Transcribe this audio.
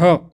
help